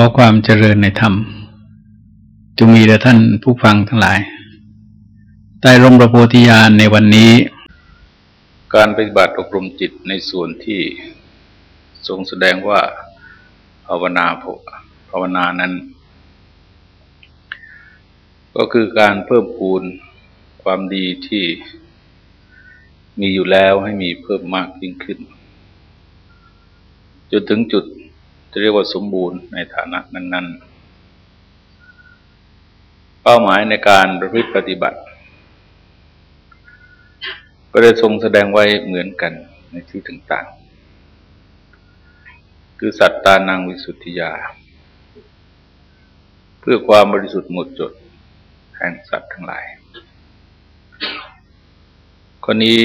อความเจริญในธรรมจงมีแด่ท่านผู้ฟังทั้งหลายใต้ร่มประโพธิญาณในวันนี้ การปฏิบัติอบรมจิตในส่วนที่ทรงแสดงว่าภาวนาภาวนานั้น ก็คือการเพิ่มพูนความดีที่มีอยู่แล้วให้มีเพิ่มมากยิ่งขึ้นจนถึงจุด จะเรียกว่าสมบูรณ์ในฐานะนั้น ๆ เป้าหมายในการประพฤติปฏิบัติ ก็ได้ทรงแสดงไว้เหมือนกันในที่ต่างๆ คือสัตตานังวิสุทธิยา เพื่อความบริสุทธิ์หมดจดแห่งสัตว์ทั้งหลายคนนี้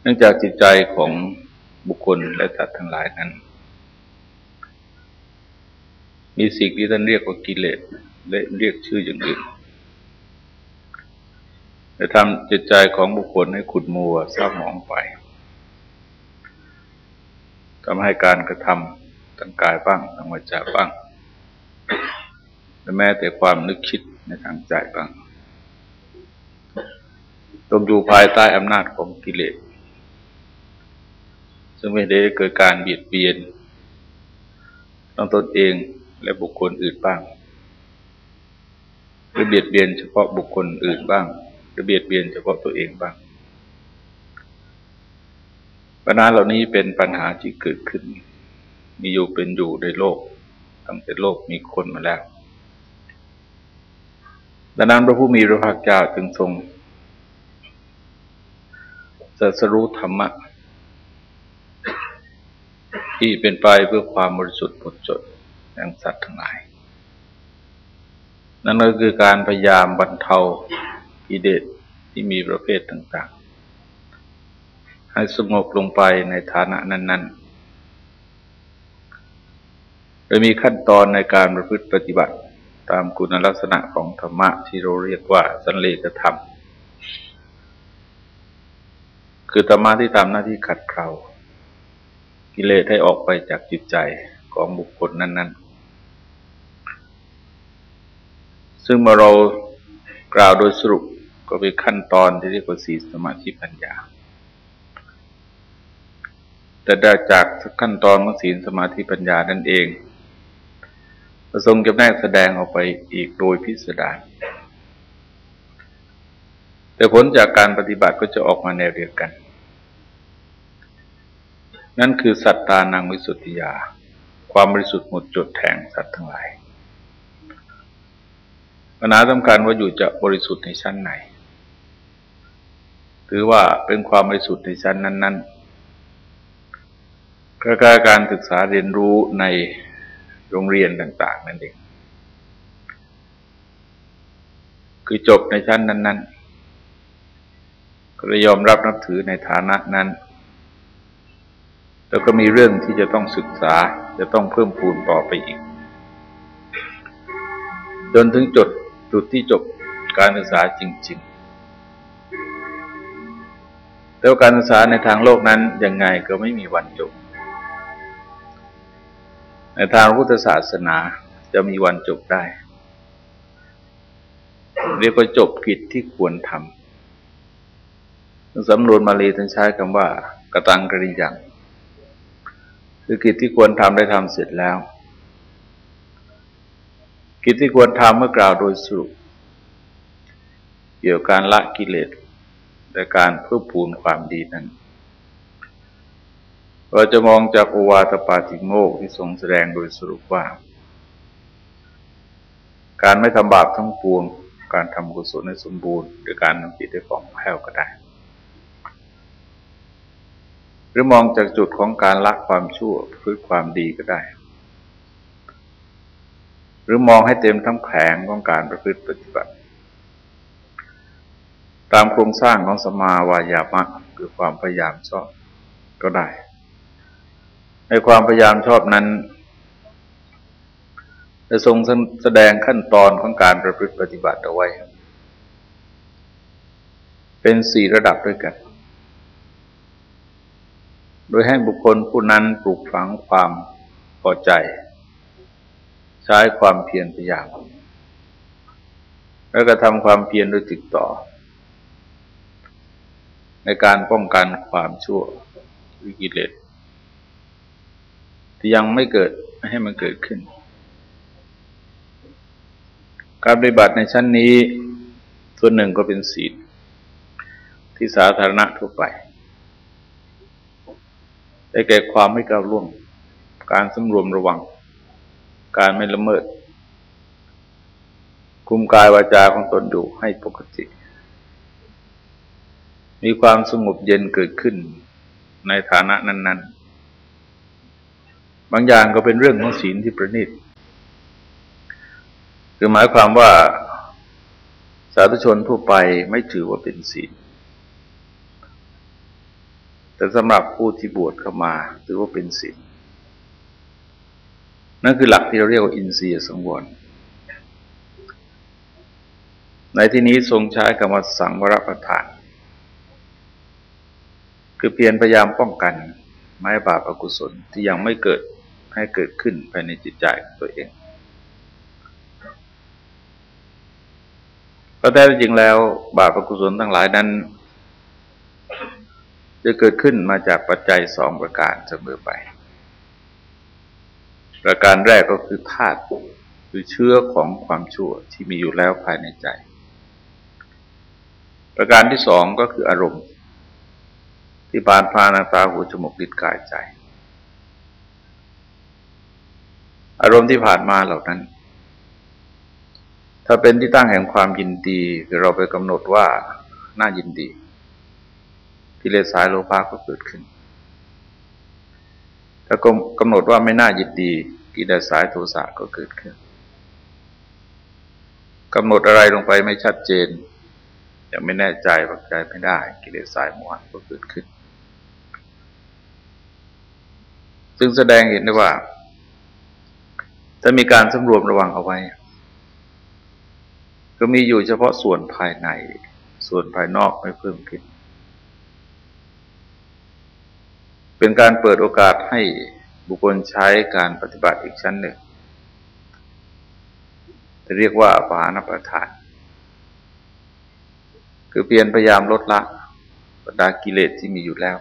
เนื่องจากจิตใจของบุคคลและสัตว์ทั้งหลายนั้น มีสิ่งที่ท่านเรียกว่ากิเลสและเรียกชื่ออย่างอื่นจะทำจิตใจของบุคคลให้ขุดมัวเศร้าหมองไปทำให้การกระทำทางกายบ้างทางวาจาบ้างและแม้แต่ความนึกคิดในทางใจบ้างตกอยู่ภายใต้อำนาจของกิเลสซึ่งไม่ได้เกิดการเบียดเบียนต้องตนเอง และบุคคลอื่นบ้าง หรือเบียดเบียนเฉพาะบุคคลอื่นบ้าง หรือเบียดเบียนเฉพาะตัวเองบ้าง ปัญหาเหล่านี้เป็นปัญหาที่เกิดขึ้น มีอยู่เป็นอยู่ในโลก ตั้งแต่โลกมีคนมาแล้วดังนั้นพระผู้มีพระภาคเจ้าจึงทรงสัสรู้ธรรมะ ที่เป็นไปเพื่อความบริสุทธิ์หมดจด แห่งสัตว์ทั้งหลาย นั่นก็คือการพยายามบรรเทากิเลสที่มีประเภทต่างๆ ให้สงบลงไปในฐานะนั้น ๆ โดยมีขั้นตอนในการประพฤติปฏิบัติตามคุณลักษณะของธรรมะที่เราเรียกว่าสันเลกธรรม คือธรรมะที่ทำหน้าที่ขัดเกลากิเลสให้ออกไปจากจิตใจของบุคคลนั้น ๆ ซึ่งเมื่อเรากล่าวโดยสรุปก็เป็นขั้นตอนที่เรียกว่าสีสมาธิปัญญา แต่ได้จากขั้นตอนของศีลสมาธิปัญญานั่นเองประสงจะแนกแสดงออกไปอีกโดยพิสดารแต่ผลจากการปฏิบัติก็จะออกมาแนวเดียวกัน นั่นคือสัตตานังวิสุทธิยา ความบริสุทธิ์หมดจดแทงสัตว์ทั้งหลาย ปัญหาสำคัญว่าอยู่จะบริสุทธิ์ในชั้นไหน ถือว่าเป็นความบริสุทธิ์ในชั้นนั้นๆก็คือการศึกษาเรียนรู้ในโรงเรียนต่าง ๆ นั่นเอง คือจบในชั้นนั้น ๆ ก็เลยยอมรับนับถือในฐานะนั้นแล้วก็มีเรื่องที่จะต้องศึกษาจะต้องเพิ่มพูนต่อไปอีก จนถึงจุด จุดที่จบการศึกษาจริง ๆ แต่การศึกษาในทางโลกนั้นยังไงก็ไม่มีวันจบ ในทางพุทธศาสนาจะมีวันจบได้ เรียกว่าจบกิจที่ควรทำสำนวนมาลีท่านใช้คำว่ากระตังกริยังคือกิจที่ควรทำได้ทำเสร็จแล้ว กิจที่ควรทำเมื่อกล่าวโดยสรุปเกี่ยวกับการละกิเลสและการเพิ่มพูนความดีนั้น เราจะมองจากอวาตปาติโมกที่ทรงแสดงโดยสรุปว่า การไม่ทำบาปทั้งปวง การทำกุศลในสมบูรณ์ หรือการทำจิตให้ฟองแผ้วก็ได้ หรือมองจากจุดของการละความชั่วพื้นความดีก็ได้ หรือมองให้เต็มทั้งแผงของการประพฤติปฏิบัติ ตามโครงสร้างของสมาวายามะคือความพยายามชอบก็ได้ ในความพยายามชอบนั้นจะทรงแสดงขั้นตอนของการประพฤติปฏิบัติเอาไว้ เป็นสี่ระดับด้วยกัน โดยให้บุคคลผู้นั้นปลูกฝังความพอใจ ใช้ความเพียรพยายามแล้วก็ทำความเพียรโดยติดต่อ ในการป้องกันความชั่ววิกิเลสที่ยังไม่เกิดให้มันเกิดขึ้น การปฏิบัติในชั้นนี้ส่วนหนึ่งก็เป็นศีลที่สาธารณะทั่วไป ได้แก่ความไม่ก้าวล่วง การสำรวมระวัง การไม่ละเมิด คุมกายวาจาของตนอยู่ให้ปกติ มีความสงบเย็นเกิดขึ้นในฐานะนั้น ๆ บางอย่างก็เป็นเรื่องของศีลที่ประณีตคือหมายความว่าสาธุชนทั่วไปไม่ถือว่าเป็นศีล แต่สำหรับผู้ที่บวชเข้ามาถือว่าเป็นศีล นั่นคือหลักที่เราเรียกว่าอินทรียสังวรในที่นี้ทรงใช้คำว่าสังวรประทาน คือเพียรพยายามป้องกันไม่บาปอกุศลที่ยังไม่เกิดให้เกิดขึ้นภายในจิตใจตัวเองก็แท้จริงแล้ว บาปอกุศลทั้งหลายนั้น จะเกิดขึ้นมาจากปัจจัยสองประการเสมอไป ประการแรกก็คือธาตุคือเชื้อของความชั่วที่มีอยู่แล้วภายในใจ ประการที่สองก็คืออารมณ์ ที่บานพานาตาหูจมูกลิ้นกายใจ อารมณ์ที่ผ่านมาเหล่านั้น ถ้าเป็นที่ตั้งแห่งความยินดีคือเราไปกำหนดว่าน่ายินดีกิเลสสายโลภะก็เกิดขึ้น ถ้ากำหนดว่าไม่น่ายินดีกิเลสสายโทสะก็เกิดขึ้นกำหนดอะไรลงไปไม่ชัดเจน ยังไม่แน่ใจปักใจไม่ได้ กิเลสสายโมหะก็เกิดขึ้น ซึ่งแสดงเห็นได้ว่า ถ้ามีการสำรวมระวังเอาไว้ ก็มีอยู่เฉพาะส่วนภายใน ส่วนภายนอกไม่เพิ่มขึ้น เป็นการเปิดโอกาสให้บุคคลใช้การปฏิบัติอีกชั้นหนึ่งจะเรียกว่าปานประทาน คือเปลี่ยนพยายามลดละบรรดากิเลสที่มีอยู่แล้ว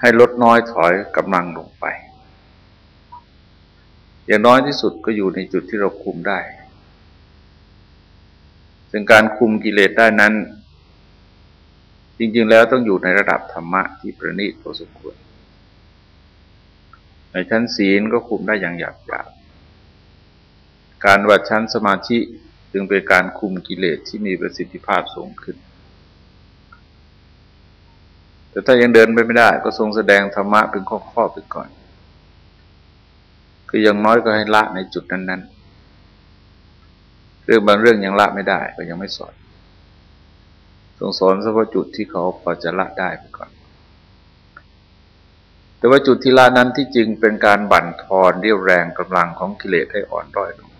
ให้ลดน้อยถอยกำลังลงไป อย่างน้อยที่สุดก็อยู่ในจุดที่เราคุมได้ ซึ่งการคุมกิเลสได้นั้น จริง ๆ แล้วต้องอยู่ในระดับธรรมะที่ประณีตพอสมควร ในชั้นศีลก็คุมได้อย่างหยาบหยาบการวัดชั้นสมาธิจึงเป็นการคุมกิเลสที่มีประสิทธิภาพสูงขึ้น แต่ถ้ายังเดินไปไม่ได้ ก็ทรงแสดงธรรมะเป็นข้อๆไปก่อน คืออย่างน้อยก็ให้ละในจุดนั้น ๆ เรื่องบางเรื่องยังละไม่ได้ก็ยังไม่สอน ทรงสอนเฉพาะจุดที่เขาพอจะละได้ไปก่อน แต่ว่าจุดที่ละนั้นที่จริงเป็นการบั่นทอนเรียวแรงกำลังของกิเลสให้อ่อนด้อยลง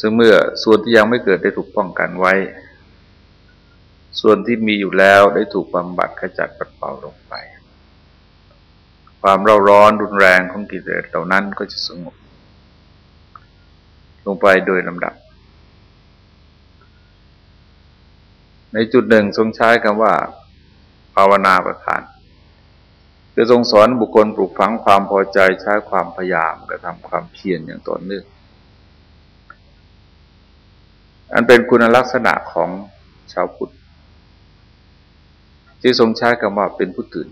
ซึ่งเมื่อส่วนที่ยังไม่เกิดได้ถูกป้องกันไว้ ส่วนที่มีอยู่แล้วได้ถูกบำบัดขจัดปัดเป่าลงไป ความเร่าร้อนรุนแรงของกิเลสเหล่านั้นก็จะสงบลงไปโดยลำดับ ในจุดหนึ่งทรงใช้คำว่า ภาวนาประทาน คือทรงสอนบุคคลปลูกฝังความพอใจใช้ความพยายามกระทำความเพียรอย่างต่อเนื่องอันเป็นคุณลักษณะของชาวพุทธที่ทรงใช้คำว่าเป็นผู้ตื่น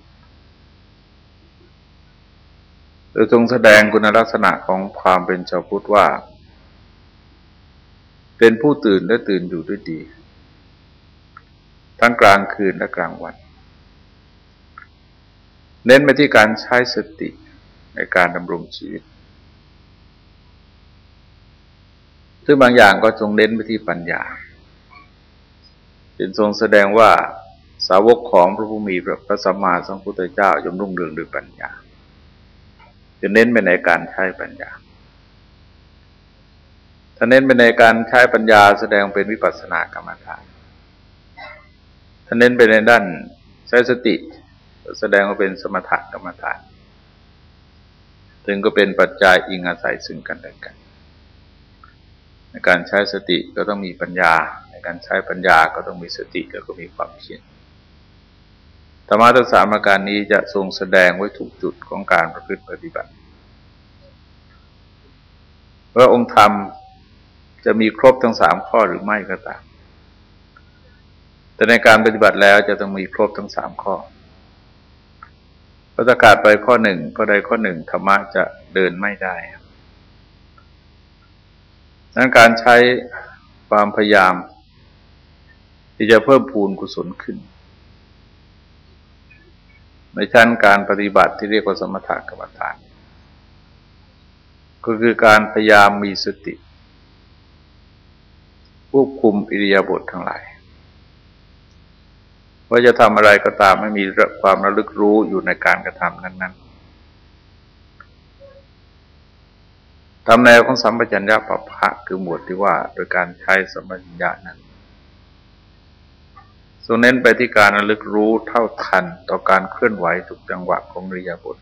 โดยทรงแสดงคุณลักษณะของความเป็นชาวพุทธว่า เป็นผู้ตื่นและตื่นอยู่ด้วยดี ทั้งกลางคืนและกลางวัน เน้นไปที่การใช้สติในการดำรงชีวิต ซึ่งบางอย่างก็ทรงเน้นไปที่ปัญญาเป็นทรงแสดงว่าสาวกของพระผู้มีพระสัมมาสัมพุทธเจ้าย่อมรุ่งเรืองด้วยปัญญาจะเน้นไปในการใช้ปัญญา ถ้าเน้นไปในการใช้ปัญญาแสดงเป็นวิปัสสนากรรมฐาน ถ้าเน้นไปในด้านใช้สติ แสดงว่าเป็นสมถะกรรมฐานถึงก็เป็นปัจจัยอิงอาศัยซึ่งกันและกัน ในการใช้สติก็ต้องมีปัญญา ในการใช้ปัญญาก็ต้องมีสติแล้วก็มีความเพียรธรรมะทั้งสามอาการนี้จะทรงแสดงไว้ถูกจุดของการประพฤติปฏิบัติว่าองค์ธรรมจะมีครบทั้งสามข้อหรือไม่ก็ตาม แต่ในการปฏิบัติแล้วจะต้องมีครบทั้งสามข้อประกาศไปข้อหนึ่งก็ได้ข้อหนึ่งธรรมะจะเดินไม่ได้นั้นการใช้ความพยายาม ที่จะเพิ่มพูนกุศลขึ้น ในชั้นการปฏิบัติที่เรียกว่าสมถะกรรมฐาน ก็คือการพยายามมีสติควบคุมอิริยาบถททั้งหลาย ว่าจะทำอะไรก็ตามไม่มีความระลึกรู้อยู่ในการกระทำนั้นๆทำแนวของสัมปชัญญะปัปะคือหมวดที่ว่า โดยการใช้สัมปชัญญะนั้นส่วนเน้นไปที่การระลึกรู้เท่าทันต่อการเคลื่อนไหวทุกจังหวะของริยาบท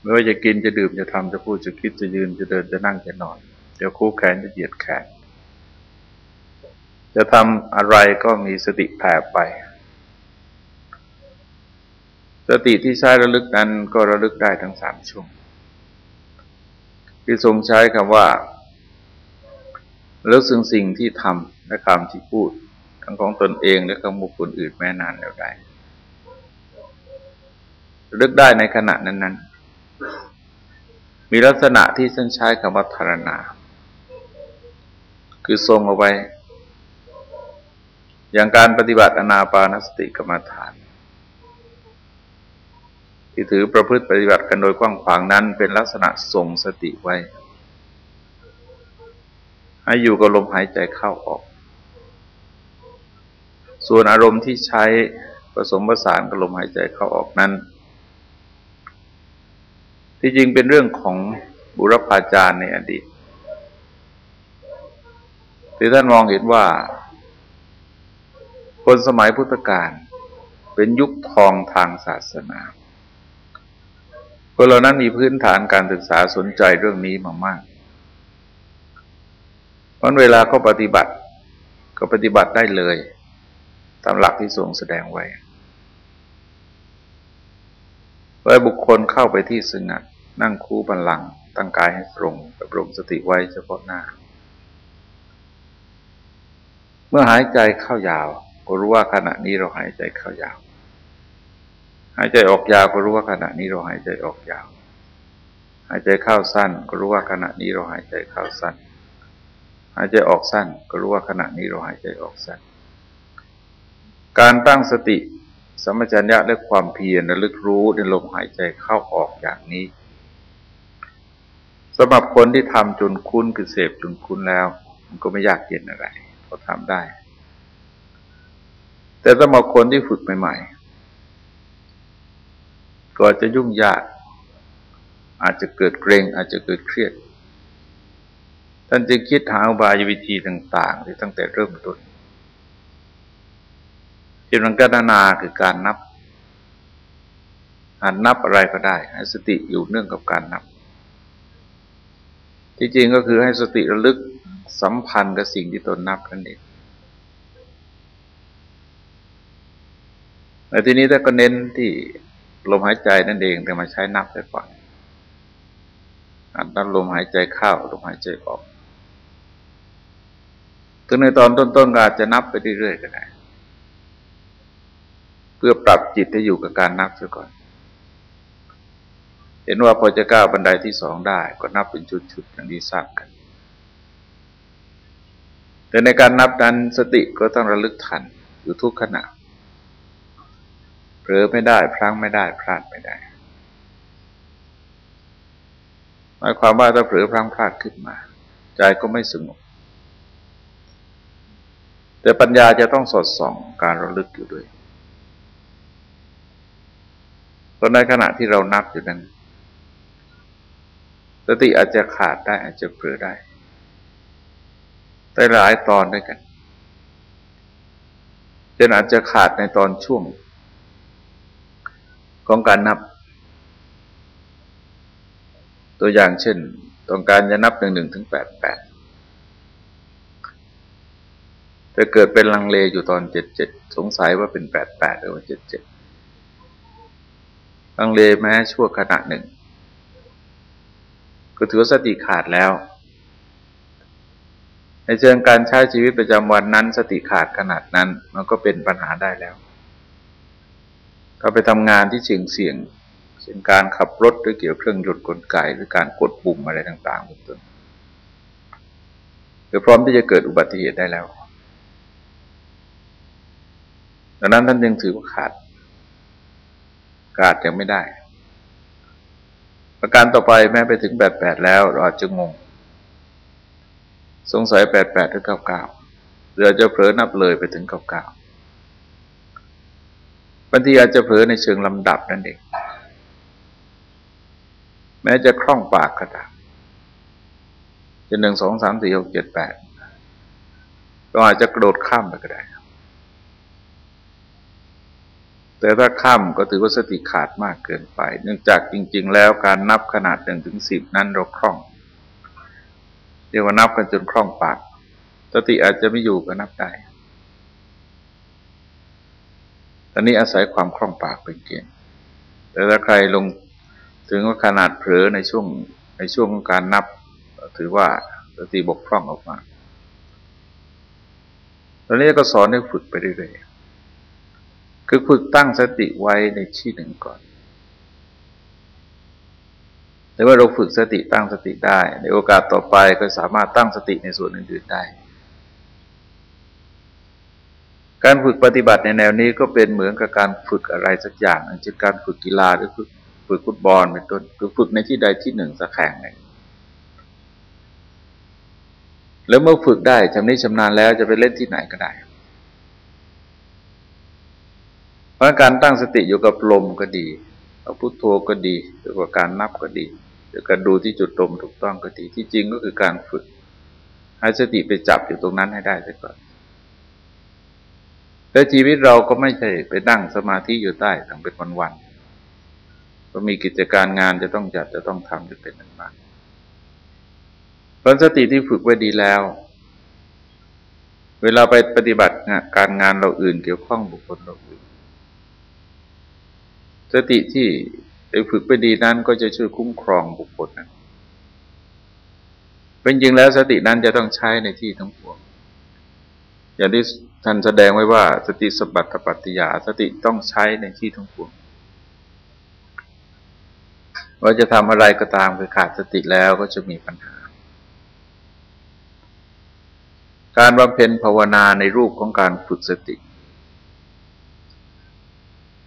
ไม่ว่าจะกินจะดื่มจะทำจะพูดจะคิดจะยืนจะเดินจะนั่งจะนอนจะคู่แขนจะเหยียดแขน จะทำอะไรก็มีสติแผ่ไป สติที่ใช้ระลึกนั้นก็ระลึกได้ทั้งสามช่วง ที่ทรงใช้คำว่าแล้วซึ่งสิ่งที่ทำและคำที่พูด ทั้งของตนเองและของบุคคลอื่นแม้นานแล้วได้ระลึกได้ในขณะนั้น ๆ มีลักษณะที่ท่านใช้คำว่าธารณา คือทรงเอาไว้ อย่างการปฏิบัติอนาปานสติกรรมฐาน ที่ถือประพฤติปฏิบัติกันโดยกว้างขวางนั้นเป็นลักษณะทรงสติไว้ ให้อยู่กับลมหายใจเข้าออก ส่วนอารมณ์ที่ใช้ผสมผสานกับลมหายใจเข้าออกนั้น ที่จริงเป็นเรื่องของบุรพาจารย์ในอดีตที่ท่านมองเห็นว่า คนสมัยพุทธกาลเป็นยุคทองทางศาสนาคนเหล่านั้นมีพื้นฐานการศึกษาสนใจเรื่องนี้มามากเพราะเวลาก็ปฏิบัติก็ปฏิบัติได้เลยตามหลักที่ทรงแสดงไว้ไว้บุคคลเข้าไปที่สงัด นั่งคู่บันลังตั้งกายให้ตรงกับรมสติไว้เฉพาะหน้า เมื่อหายใจเข้ายาว ก็รู้ว่าขณะนี้เราหายใจเข้ายาว หายใจออกยาวก็รู้ว่าขณะนี้เราหายใจออกยาว หายใจเข้าสั้น ก็รู้ว่าขณะนี้เราหายใจเข้าสั้น หายใจออกสั้น ก็รู้ว่าขณะนี้เราหายใจออกสั้น การตั้งสติสมัจัญญะและความเพียรระลึกรู้ในลมหายใจเข้าออกอย่างนี้สำหรับคนที่ทำจนคุ้นคือเสพจนคุ้นแล้ว มันก็ไม่ยากเย็นอะไรเขาทำได้ แต่สำหรับคนที่ฝึกใหม่ๆ ก็จะยุ่งยาก อาจจะเกิดเกรง อาจจะเกิดเครียด ท่านจึงคิดหาอุบายวิธีต่างๆที่ตั้งแต่เริ่มต้นจิรังกานาคือการนับการนับอะไรก็ได้ ให้สติอยู่เนื่องกับการนับ ที่จริงก็คือให้สติระลึกสัมพันธ์กับสิ่งที่ตนนับนั่นเอง แต่ทีนี้ถ้าก็เน้นที่ลมหายใจนั่นเองแต่มาใช้นับไปก่อนนับลมหายใจเข้าลมหายใจออกถึงในตอนต้นๆก็อาจจะนับไปเรื่อยๆก็ได้ เพื่อปรับจิตให้อยู่กับการนับเสียก่อน เห็นว่าพอจะก้าวบันไดที่สองได้ ก็นับเป็นชุดๆอย่างที่ทราบกัน แต่ในการนับนั้นสติก็ต้องระลึกทันอยู่ทุกขณะ เผลอไม่ได้พลั้งไม่ได้พลาดไม่ได้หมายความว่าถ้าเผลอพลั้งพลาดขึ้นมา ใจก็ไม่สงบแต่ปัญญาจะต้องสอดส่องการระลึกอยู่ด้วยเพราะในขณะที่เรานับอยู่นั้นสติอาจจะขาดได้อาจจะเผลอได้แต่หลายตอนด้วยกันจนอาจจะขาดในตอนช่วง ของการนับ ตัวอย่างเช่น ต้องการจะนับหนึ่งหนึ่งถึงแปดแปดแต่เกิดเป็นลังเลอยู่ตอนเจ็ดเจ็ดสงสัยว่าเป็นแปดแปดหรือว่าเจ็ดเจ็ดลังเลแม้ชั่วขณะหนึ่ง ก็ถือสติขาดแล้ว ในเชิงการใช้ชีวิตประจำวันนั้น สติขาดขนาดนั้น มันก็เป็นปัญหาได้แล้ว ก็ไปทำงานที่เสี่ยงเสี่ยงเช่นการขับรถหรือเกี่ยวเครื่องยนต์กลไกหรือการกดปุ่มอะไรต่างๆเป็นต้นคือพร้อมที่จะเกิดอุบัติเหตุได้แล้วดังนั้นท่านยังถือว่าขาด ขาดยังไม่ได้ ประการต่อไปแม้ไปถึงแปดแปดแล้ว เราอจจะงง สงสัยแปดแปดหรือเก้าเก้าเรือจะเผลอนับเลยไปถึงเก้าเก้า บางทีอาจจะเผลอในเชิงลำดับนั่นเอง แม้จะคล่องปากก็ตามจะหนึ่งสองสามสี่หกเจ็ดแปดก็อาจจะกระโดดข้ามไปก็ได้ แต่ถ้าข้ามก็ถือว่าสติขาดมากเกินไป เนื่องจากจริง ๆ แล้วการนับขนาดหนึ่งถึงสิบนั้นเราคล่องเรียกว่านับกันจนคล่องปาก สติอาจจะไม่อยู่ก็นับได้ ต อนนี้อาศัยความคล่องปากเป็นเกณฑ์แต่ถ้าใครลงถึงว่าขนาดเผลอในช่วงในช่วงของการนับ ถือว่าสติบกพร่องออกมาตอนนี้ก็สอนให้ฝึกไปเรื่อยๆ คือฝึกตั้งสติไว้ในที่หนึ่งก่อนแต่ว่าเราฝึกสติตั้งสติได้ ในโอกาสต่อไปก็สามารถตั้งสติในส่วนอื่นๆได้ การฝึกปฏิบัติในแนวนี้ก็เป็นเหมือนกับการฝึกอะไรสักอย่างเช่นการฝึกกีฬาหรือฝึกฝึกฟุตบอลเป็นต้นคือฝึกในที่ใดที่หนึ่งสักแห่งหนึ่งแล้วเมื่อฝึกได้ชำนิชำนาญแล้วจะไปเล่นที่ไหนก็ได้ เพราะการตั้งสติอยู่กับลมก็ดีเอาพุโทโธก็ดีหรือว่าการนับก็ดีหรือการดูที่จุดตรงถูกต้องก็ดีที่จริงก็คือการฝึก ให้สติไปจับอยู่ตรงนั้นให้ได้ซะก่อน แต่ชีวิตเราก็ไม่ใช่ไปนั่งสมาธิอยู่ใต้ทั้งเป็นวันๆก็มีกิจการงานจะต้องจัดจะต้องทำจะเป็นต่างๆผลสติที่ฝึกไว้ดีแล้ว เวลาไปปฏิบัติการงานเราอื่นเกี่ยวข้องบุคคลเราอื่น สติที่ไปฝึกไปดีนั้นก็จะช่วยคุ้มครองบุคคลนั้นเป็นจริงแล้วสตินั้นจะต้องใช้ในที่ทั้งปวงอย่างที่ ท่านแสดงไว้ว่าสติสบัติปัตติยาสติต้องใช้ในที่ทั้งปวงว่าจะทำอะไรก็ตามคือขาดสติแล้วก็จะมีปัญหา การบำเพ็ญภาวนาในรูปของการฝึกสติ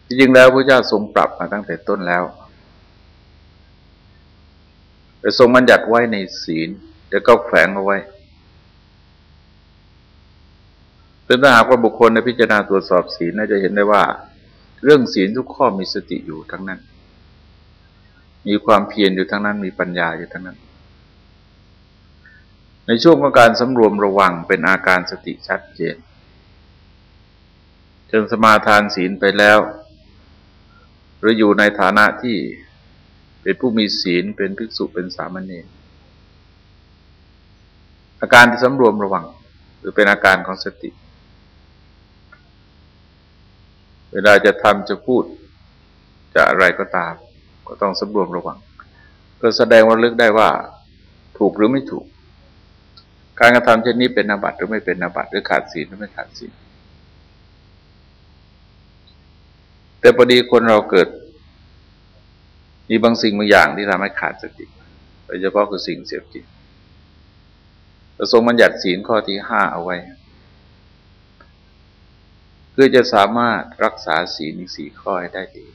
จริงๆแล้วพระเจ้าทรงปรับมาตั้งแต่ต้นแล้วแต่ทรงบัญญัติไว้ในศีลแต่ก็แฝงเอาไว้ ซึ่งถ้าหากว่าบุคคลในพิจารณาตรวจสอบศีลน่าจะเห็นได้ว่า เรื่องศีลทุกข้อมีสติอยู่ทั้งนั้น มีความเพียรอยู่ทั้งนั้น มีปัญญาอยู่ทั้งนั้น ในช่วงของการสำรวมระวังเป็นอาการสติชัดเจนจนสมาทานศีลไปแล้ว หรืออยู่ในฐานะที่เป็นผู้มีศีลเป็นภิกษุเป็นสามเณรอาการที่สำรวมระวัง หรือเป็นอาการของสติ เวลาจะทำจะพูด จะอะไรก็ตาม ก็ต้องสำรวมระวัง ก็แสดงว่าลึกได้ว่า ถูกหรือไม่ถูก การกระทำเช่นนี้เป็นนาบัตหรือไม่เป็นนาบัตหรือขาดศีลหรือไม่ขาดศีลแต่พอดีคนเราเกิด มีบางสิ่งบางอย่างที่ทำให้ขาดสติโดยเฉพาะคือสิ่งเสียบจิตประสงค์บัญญัติศีลข้อที่ห้าเอาไว้ เพื่อจะสามารถรักษาศีลสี่ข้อให้ได้ดี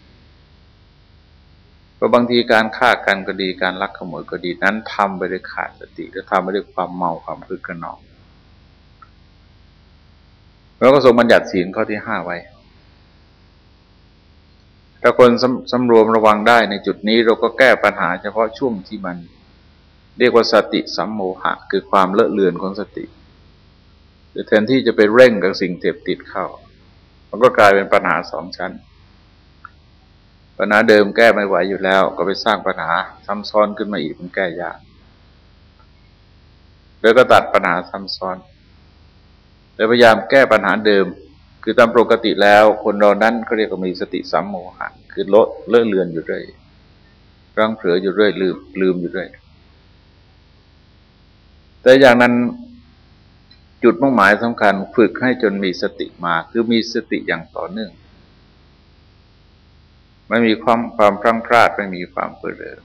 เพราะบางทีการฆ่ากันก็ดีการลักขโมยก็ดีนั้นทำไปด้วยขาดสติหรือทำไปด้วยความเมาความพึกกระนองแล้วก็ทรงบัญญัติศีลข้อที่ห้าไว้ ถ้าคนสสำรวมระวังได้ในจุดนี้เราก็แก้ปัญหาเฉพาะช่วงที่มัน เรียกว่าสติสัมโมหะ คือความเลอะเลือนของสติ หรือแทนที่จะไปเร่งกับสิ่งเสพติดเข้า มันก็กลายเป็นปัญหาสองชั้น ปัญหาเดิมแก้ไม่ไหวอยู่แล้ว ก็ไปสร้างปัญหาซ้ำซ้อนขึ้นมาอีกมันแก้ยากแล้วก็ตัดปัญหาซ้ำซ้อน แล้วพยายามแก้ปัญหาเดิม คือตามปกติแล้วคนเรานั้นเขาเรียกว่ามีสติสัมโมหะ คือลดเลื่อนเลือนอยู่เรื่อยรังเผลออยู่เรื่อยลืมลืมอยู่เรื่อยแต่อย่างนั้น จุดมุ่งหมายสำคัญฝึกให้จนมีสติมาคือมีสติอย่างต่อเนื่องไม่มีความความพลั้งพลาดไม่มีความเผลอ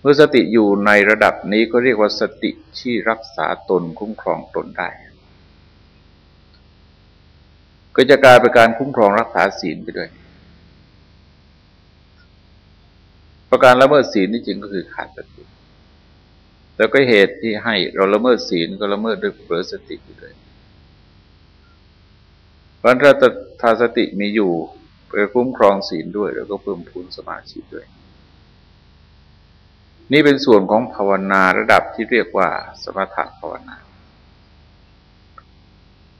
เมื่อสติอยู่ในระดับนี้ก็เรียกว่าสติที่รักษาตนคุ้มครองตนได้ ก็จะกลายเป็นการคุ้มครองรักษาศีลไปด้วย ประการละเมิดศีลนี่จริงก็คือขาดสติ แล้วก็เหตุที่ให้เราละเมิดศีลก็ละเมิดด้วยเผลอสติอยู่ด้วยเพราะถ้าถ้าสติมีอยู่ไปคุ้มครองศีลด้วย แล้วก็เพิ่มพูนสมาธิด้วย นี่เป็นส่วนของภาวนาระดับที่เรียกว่าสมถะภาวนา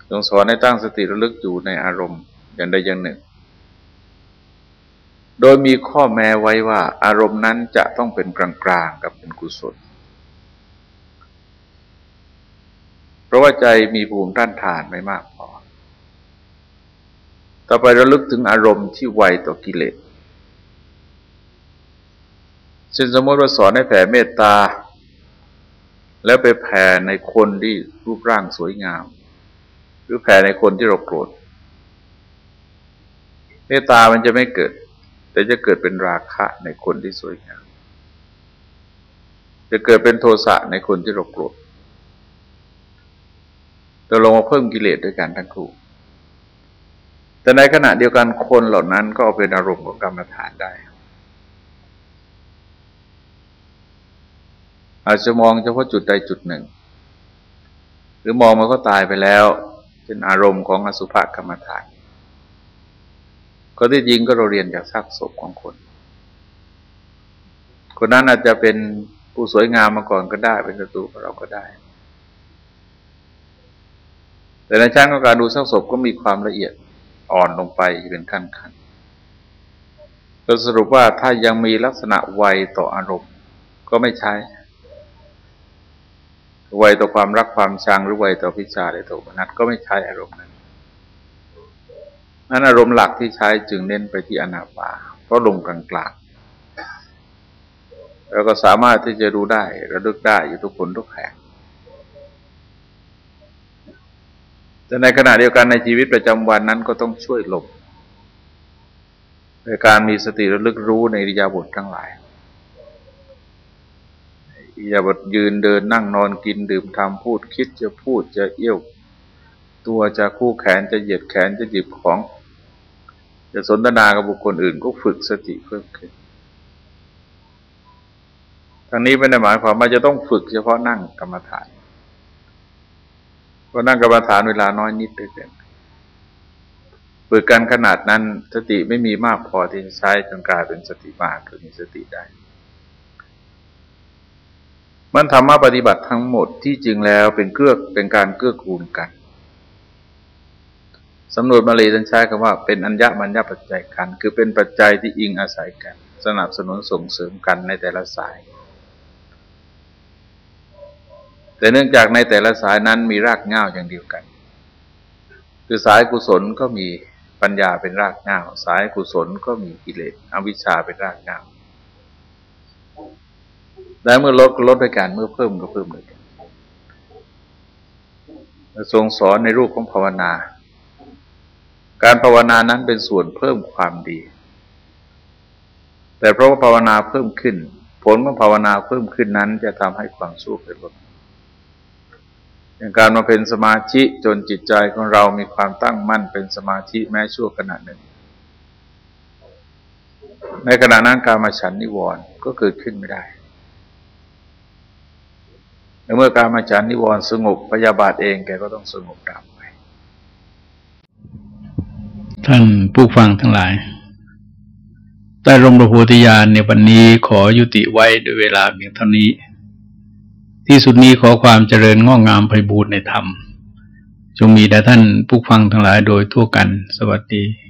ทรงสอนให้ตั้งสติระลึกอยู่ในอารมณ์อย่างใดอย่างหนึ่ง โดยมีข้อแม้ไว้ว่าอารมณ์นั้นจะต้องเป็นกลางๆกับเป็นกุศล เพราะว่าใจมีภูมิต้านทานไม่มากพอ ต่อไประลึกถึงอารมณ์ที่ไวต่อกิเลสเช่นสมมติว่าสอนให้แผ่เมตตา แล้วไปแผ่ในคนที่รูปร่างสวยงาม หรือแผ่ในคนที่เราโกรธเมตตามันจะไม่เกิด แต่จะเกิดเป็นราคะในคนที่สวยงาม จะเกิดเป็นโทสะในคนที่เราโกรธ เราลงมาเพิ่มกิเลสด้วยกันทั้งคู่แต่ในขณะเดียวกันคนเหล่านั้นก็เป็นอารมณ์ของกรรมฐานได้ อาจจะมองเฉพาะจุดใดจุดหนึ่ง หรือมองมันก็ตายไปแล้ว เป็นอารมณ์ของอสุภกรรมฐาน ก็ที่จริงก็เราเรียนจากซากศพของคน คนนั้นอาจจะเป็นผู้สวยงามมาก่อนก็ได้ เป็นศัตรูของเราก็ได้ แต่ในชั้นของการดูซากศพก็มีความละเอียดอ่อนลงไปเป็นขั้นขั้นก็สรุปว่าถ้ายังมีลักษณะไวต่ออารมณ์ก็ไม่ใช้ ไวต่อความรักความชังหรือไวต่อพิจารณาต่อนัดก็ไม่ใช้อารมณ์นั้นนั้นอารมณ์หลักที่ใช้จึงเน้นไปที่อนาปาเพราะลงกลางกลางแล้วก็สามารถที่จะรู้ได้ระลึกได้อยู่ทุกคนทุกแห่ง แต่ในขณะเดียวกันในชีวิตประจำวันนั้นก็ต้องช่วยหลบในการมีสติระลึกรู้ในอิริยาบถทั้งหลายอิริยาบถยืนเดินนั่งนอนกินดื่มทำพูดคิดจะพูดจะเอี้ยว ตัวจะคู่แขนจะเหยียดแขนจะหยิบของ จะสนทนากับบุคคลอื่นก็ฝึกสติเพิ่มขึ้นทั้งนี้ไม่ได้หมายความว่าจะต้องฝึกเฉพาะนั่งกรรมฐาน ก็นั่งกรรมฐานเวลาน้อยนิดเด้วยกันฝึกกันขนาดนั้นสติไม่มีมากพอที่จะใช้จนกลายเป็นสติมากคือมีสติได้ มันธรรมะปฏิบัติทั้งหมดที่จริงแล้วเป็นเกื้อเป็นการเกื้อกูลกันสำนวนมาลีท่านใช้คำว่าเป็นอัญญมัญญปัจจัยกัน คือเป็นปัจจัยที่อิงอาศัยกัน สนับสนุนส่งเสริมกันในแต่ละสาย แต่เนื่องจากในแต่ละสายนั้นมีรากง่าอย่างเดียวกัน คือสายกุศลก็มีปัญญาเป็นรากง่าสายกุศลก็มีกิเลสอวิชชาเป็นรากง่าและเมื่อลดก็ลดด้วยกันเมื่อเพิ่มก็เพิ่มด้วยกันทรงสอนในรูปของภาวนา การภาวนานั้นเป็นส่วนเพิ่มความดี แต่เพราะว่าภาวนาเพิ่มขึ้น ผลของภาวนาเพิ่มขึ้นนั้นจะทำให้ความสู้เป็นลด อย่างการมาเป็นสมาธิจนจิตใจของเรามีความตั้งมั่นเป็นสมาธิแม้ชั่วขณะหนึ่ง ในขณะนั้นการมาฉันนิวรณ์ก็เกิดขึ้นไม่ได้เมื่อการมาฉันนิวรณ์สงบพยาบาทเองแกก็ต้องสงบตามไป ท่านผู้ฟังทั้งหลายแต่รมประโพธิญาณในวันนี้ขอยุติไว้ด้วยเวลาเพียงเท่านี้ ที่สุดนี้ขอความเจริญง้องามไพบูรณ์ในธรรม จงมีแด่ท่านผู้ฟังทั้งหลายโดยทั่วกัน สวัสดี